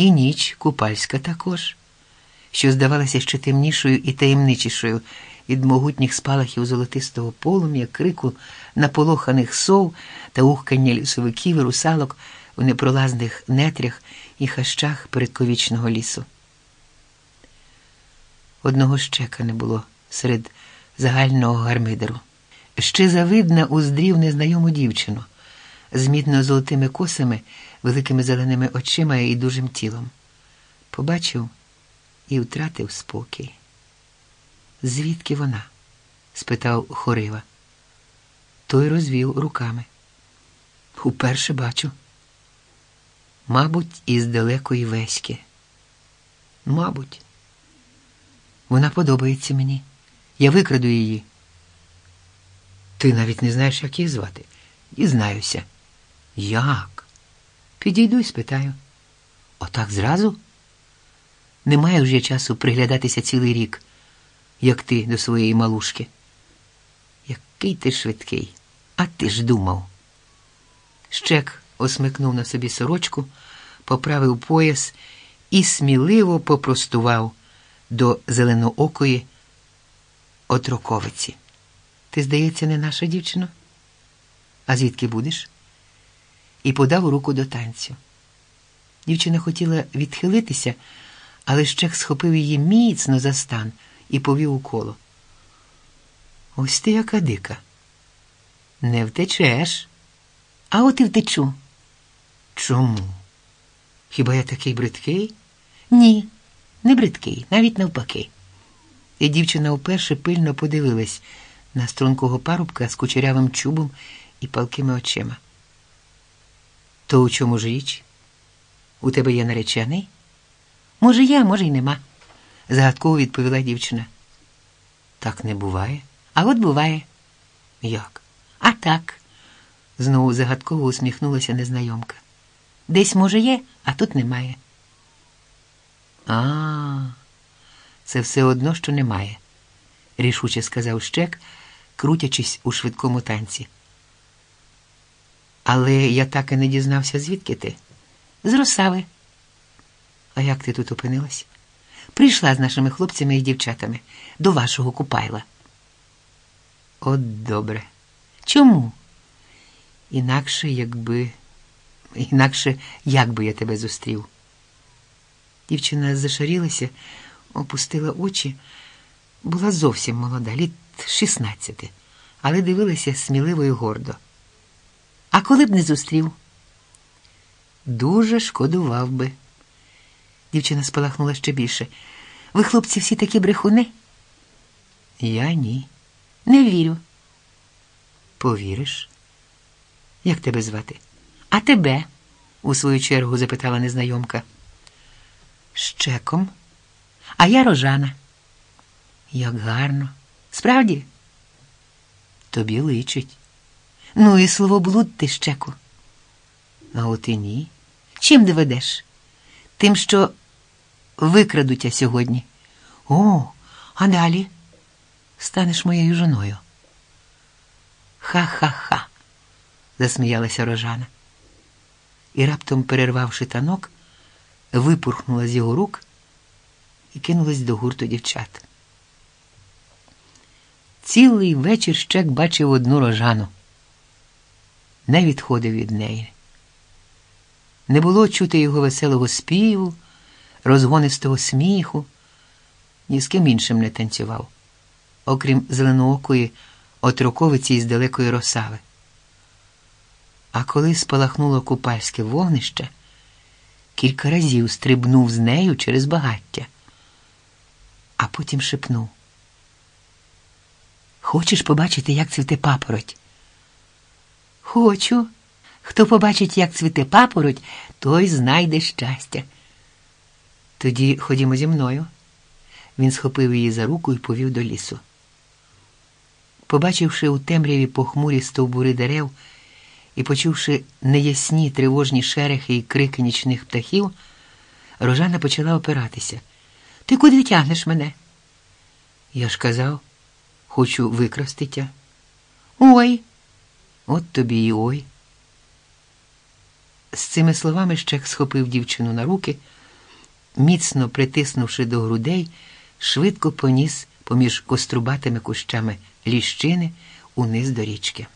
і ніч купальська також, що здавалася ще темнішою і таємничішою від могутніх спалахів золотистого полум'я, крику наполоханих сов та ухкання лісовиків і русалок у непролазних нетрях і хащах передковічного лісу. Одного щека не було серед загального гармидеру. Ще завидна уздрів незнайому дівчину з мідно-золотими косами, великими зеленими очима і дужим тілом. Побачив і втратив спокій. Звідки вона? спитав Хорива. Той розвів руками. Уперше бачу. Мабуть, із далекої веськи. Мабуть, вона подобається мені. Я викраду її. Ти навіть не знаєш, як її звати. Дізнаюся. Як? Підійду і спитаю. Отак зразу? Немає вже часу приглядатися цілий рік, як ти до своєї малушки. Який ти швидкий, а ти ж думав. Щек осмикнув на собі сорочку, поправив пояс і сміливо попростував до зеленоокої отроковиці. Ти, здається, не наша дівчина? А звідки будеш? І подав руку до танцю. Дівчина хотіла відхилитися, але щек схопив її міцно за стан і повів у коло. Ось ти яка дика. Не втечеш. А от і втечу. Чому? Хіба я такий бридкий? Ні, не бридкий, навіть навпаки. І дівчина вперше пильно подивилась на стрункого парубка з кучерявим чубом і палкими очима. То у чому ж річ? У тебе є наречений? Може, є, може, й нема, загадково відповіла дівчина. Так не буває. А от буває. Як? А так. Знову загадково усміхнулася незнайомка. Десь, може, є, а тут немає. А, це все одно, що немає, рішуче сказав щек, крутячись у швидкому танці. Але я так і не дізнався, звідки ти? З Росави. А як ти тут опинилась? Прийшла з нашими хлопцями і дівчатами до вашого купайла. От добре. Чому? Інакше, якби, інакше, як би я тебе зустрів. Дівчина зашарілася, опустила очі, була зовсім молода, літ шістнадцяти, але дивилася сміливо і гордо. А коли б не зустрів? Дуже шкодував би. Дівчина спалахнула ще більше. Ви, хлопці, всі такі брехуни? Я ні. Не вірю. Повіриш? Як тебе звати? А тебе? у свою чергу запитала незнайомка. Щеком. А я рожана. Як гарно. Справді? Тобі личить. Ну і словоблуд ти щеку. А от і ні. Чим доведеш? Тим, що викрадуться сьогодні. О, а далі станеш моєю жоною. Ха-ха-ха, засміялася рожана. І раптом, перервавши танок, випурхнула з його рук і кинулась до гурту дівчат. Цілий вечір щек бачив одну рожану, не відходив від неї. Не було чути його веселого співу, розгонистого сміху, ні з ким іншим не танцював, окрім зеленоокої отроковиці із далекої росави. А коли спалахнуло купальське вогнище, кілька разів стрибнув з нею через багаття, а потім шепнув. Хочеш побачити, як цвіте папороть? Хочу. Хто побачить, як цвіте папороть, той знайде щастя. Тоді ходімо зі мною. Він схопив її за руку і повів до лісу. Побачивши у темряві похмурі стовбури дерев і почувши неясні тривожні шерехи і крики нічних птахів, Рожана почала опиратися. Ти куди тягнеш мене? Я ж казав, хочу викрасти тя. Ой, от тобі й ой. З цими словами Щек схопив дівчину на руки, міцно притиснувши до грудей, швидко поніс поміж кострубатими кущами ліщини униз до річки.